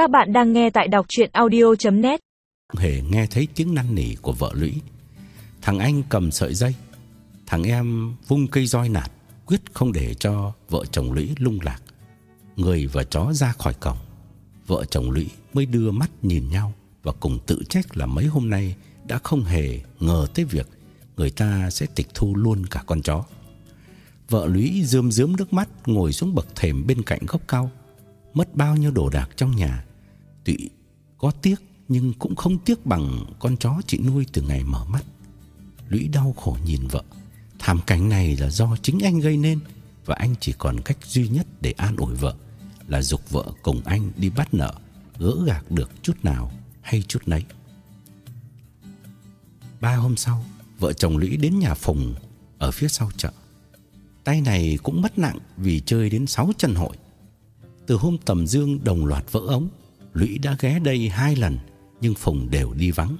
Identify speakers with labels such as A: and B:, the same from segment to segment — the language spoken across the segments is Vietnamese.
A: Các bạn đang nghe tại đọc chuyện audio.net
B: Không hề nghe thấy tiếng năn nỉ của vợ Lũy. Thằng anh cầm sợi dây. Thằng em vung cây roi nạt, Quyết không để cho vợ chồng Lũy lung lạc. Người và chó ra khỏi cổng. Vợ chồng Lũy mới đưa mắt nhìn nhau Và cùng tự trách là mấy hôm nay Đã không hề ngờ tới việc Người ta sẽ tịch thu luôn cả con chó. Vợ Lũy rơm rớm nước mắt Ngồi xuống bậc thềm bên cạnh gốc cao, Mất bao nhiêu đồ đạc trong nhà Tuy có tiếc Nhưng cũng không tiếc bằng Con chó chị nuôi từ ngày mở mắt. Lũy đau khổ nhìn vợ. Thảm cảnh này là do chính anh gây nên Và anh chỉ còn cách duy nhất để an ủi vợ Là dục vợ cùng anh đi bắt nợ, Gỡ gạc được chút nào hay chút nấy. Ba hôm sau, Vợ chồng Lũy đến nhà Phùng Ở phía sau chợ. Tay này cũng mất nặng vì chơi đến 6 chân hội. Từ hôm tầm dương đồng loạt vỡ ống Lũy đã ghé đây hai lần, Nhưng Phùng đều đi vắng.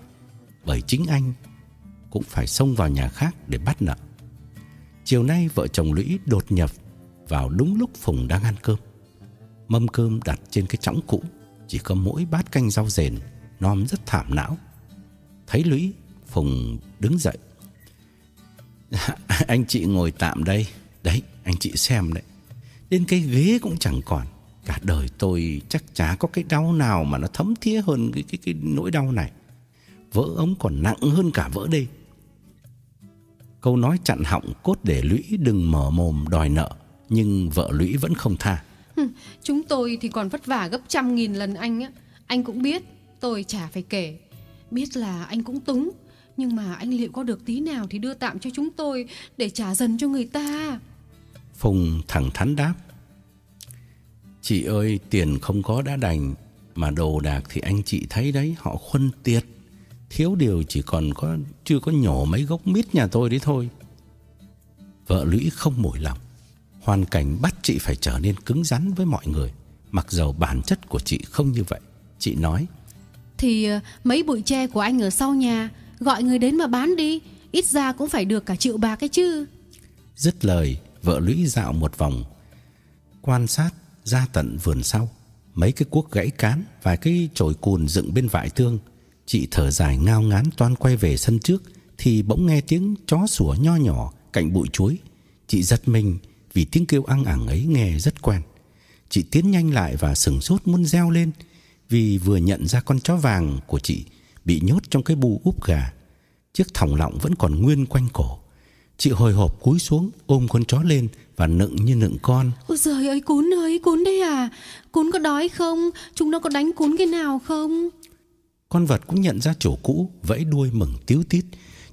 B: Bởi chính anh Cũng phải xông vào nhà khác để bắt nợ. Chiều nay vợ chồng Lũy đột nhập Vào đúng lúc Phùng đang ăn cơm. Mâm cơm đặt trên cái chõng cũ, Chỉ có mỗi bát canh rau rền Nom rất thảm não. Thấy Lũy, Phùng đứng dậy. Anh chị ngồi tạm đây. Đấy, anh chị xem đấy. Đến cái ghế cũng chẳng còn. Cả đời tôi chắc chả có cái đau nào Mà nó thấm thía hơn cái, cái, cái nỗi đau này. Vỡ ống còn nặng hơn cả vỡ đây Câu nói chặn họng cốt để Lũy đừng mở mồm đòi nợ Nhưng vợ Lũy vẫn không tha.
C: Chúng tôi thì còn vất vả gấp trăm nghìn lần anh á. Anh cũng biết Tôi chả phải kể. Biết là anh cũng túng Nhưng mà anh liệu có được tí nào Thì đưa tạm cho chúng tôi Để trả dần cho người ta?
B: Phùng thẳng thắn đáp Chị ơi tiền không có đã đành Mà đồ đạc thì anh chị thấy đấy Họ khuân tiệt. Thiếu điều chỉ còn có Chưa có nhổ mấy gốc mít nhà tôi đấy thôi. Vợ Lũy không mỏi lòng. Hoàn cảnh bắt chị phải trở nên cứng rắn với mọi người Mặc dầu bản chất của chị không như vậy. Chị nói
C: Thì ờ, mấy bụi tre của anh ở sau nhà Gọi người đến mà bán đi Ít ra cũng phải được cả triệu bạc ấy chứ.
B: Dứt lời Vợ Lũy dạo một vòng Quan sát ra tận vườn sau, Mấy cái cuốc gãy cán Và cái chổi cùn dựng bên vải thương. Chị thở dài ngao ngán toan quay về sân trước, Thì bỗng nghe tiếng chó sủa nho nhỏ Cạnh bụi chuối. Chị giật mình vì tiếng kêu ăn ẳng ấy nghe rất quen. Chị tiến nhanh lại và sừng sốt muốn reo lên, Vì vừa nhận ra con chó vàng của chị Bị nhốt trong cái bu úp gà. Chiếc thòng lọng vẫn còn nguyên quanh cổ. Chị hồi hộp cúi xuống ôm con chó lên Và nựng như nựng con.
C: Ôi giời ơi cún ơi cún đây à. Cún có đói không? Chúng nó có đánh cún cái nào không?
B: Con vật cũng nhận ra chỗ cũ Vẫy đuôi mừng tiếu tít.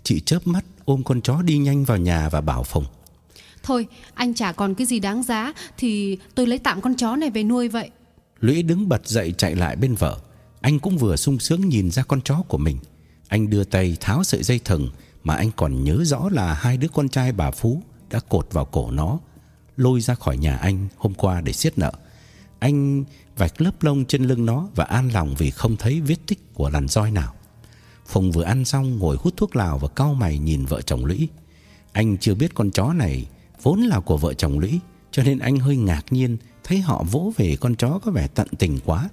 B: Chị chớp mắt ôm con chó đi nhanh vào nhà và bảo Phùng.
C: Thôi anh chả còn cái gì đáng giá Thì tôi lấy tạm con chó này về nuôi vậy.
B: Lũy đứng bật dậy chạy lại bên vợ. Anh cũng vừa sung sướng nhìn ra con chó của mình. Anh đưa tay tháo sợi dây thừng mà anh còn nhớ rõ là hai đứa con trai bà Phú Đã cột vào cổ nó, Lôi ra khỏi nhà anh hôm qua để siết nợ. Anh vạch lớp lông trên lưng nó Và an lòng vì không thấy vết tích của lằn roi nào. Phùng vừa ăn xong ngồi hút thuốc lào Và cau mày nhìn vợ chồng Lũy. Anh chưa biết con chó này Vốn là của vợ chồng Lũy, Cho nên anh hơi ngạc nhiên Thấy họ vỗ về con chó có vẻ tận tình quá.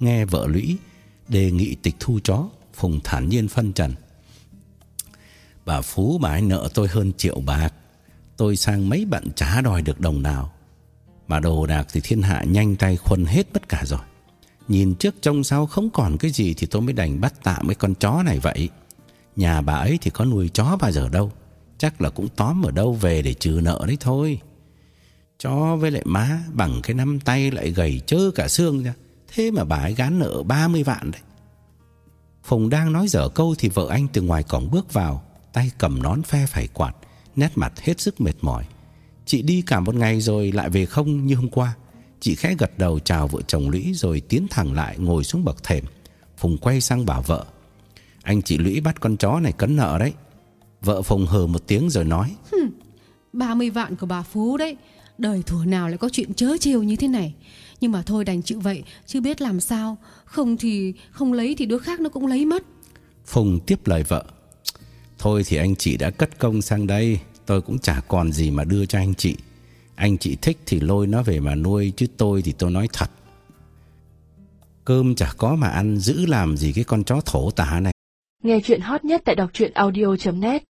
B: Nghe vợ Lũy Đề nghị tịch thu chó, Phùng thản nhiên phân trần. Bà Phú bà ấy nợ tôi hơn triệu bạc. Tôi sang mấy bận trả đòi được đồng nào. Mà đồ đạc thì thiên hạ nhanh tay khuân hết tất cả rồi. Nhìn trước trông sau không còn cái gì Thì tôi mới đành bắt tạm mấy con chó này vậy. Nhà bà ấy thì có nuôi chó bao giờ đâu. Chắc là cũng tóm ở đâu về để trừ nợ đấy thôi. Chó với lại má Bằng cái nắm tay lại gầy chơ cả xương ra. Thế mà bà ấy gán nợ 30 vạn đấy. Phùng đang nói dở câu Thì vợ anh từ ngoài cổng bước vào. Tay cầm nón phe phải quạt Nét mặt hết sức mệt mỏi. Chị đi cả một ngày rồi lại về không như hôm qua. Chị khẽ gật đầu chào vợ chồng Lũy Rồi tiến thẳng lại ngồi xuống bậc thềm Phùng quay sang bảo vợ. Anh chị Lũy bắt con chó này cấn nợ đấy. Vợ Phùng hờ một tiếng rồi nói.
C: 30 vạn của bà Phú đấy. Đời thủa nào lại có chuyện chớ trêu như thế này? Nhưng mà thôi đành chịu vậy Chứ biết làm sao. Không thì không lấy thì đứa khác nó cũng lấy mất.
B: Phùng tiếp lời vợ Thôi thì anh chị đã cất công sang đây, Tôi cũng chả còn gì mà đưa cho anh chị. Anh chị thích thì lôi nó về mà nuôi, Chứ tôi thì tôi nói thật. Cơm chả có mà ăn, giữ làm gì cái con chó thổ tả này.
D: Nghe chuyện hot nhất tại đọc truyện audio.net